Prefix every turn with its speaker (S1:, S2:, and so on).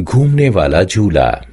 S1: घूमने वाला झूला।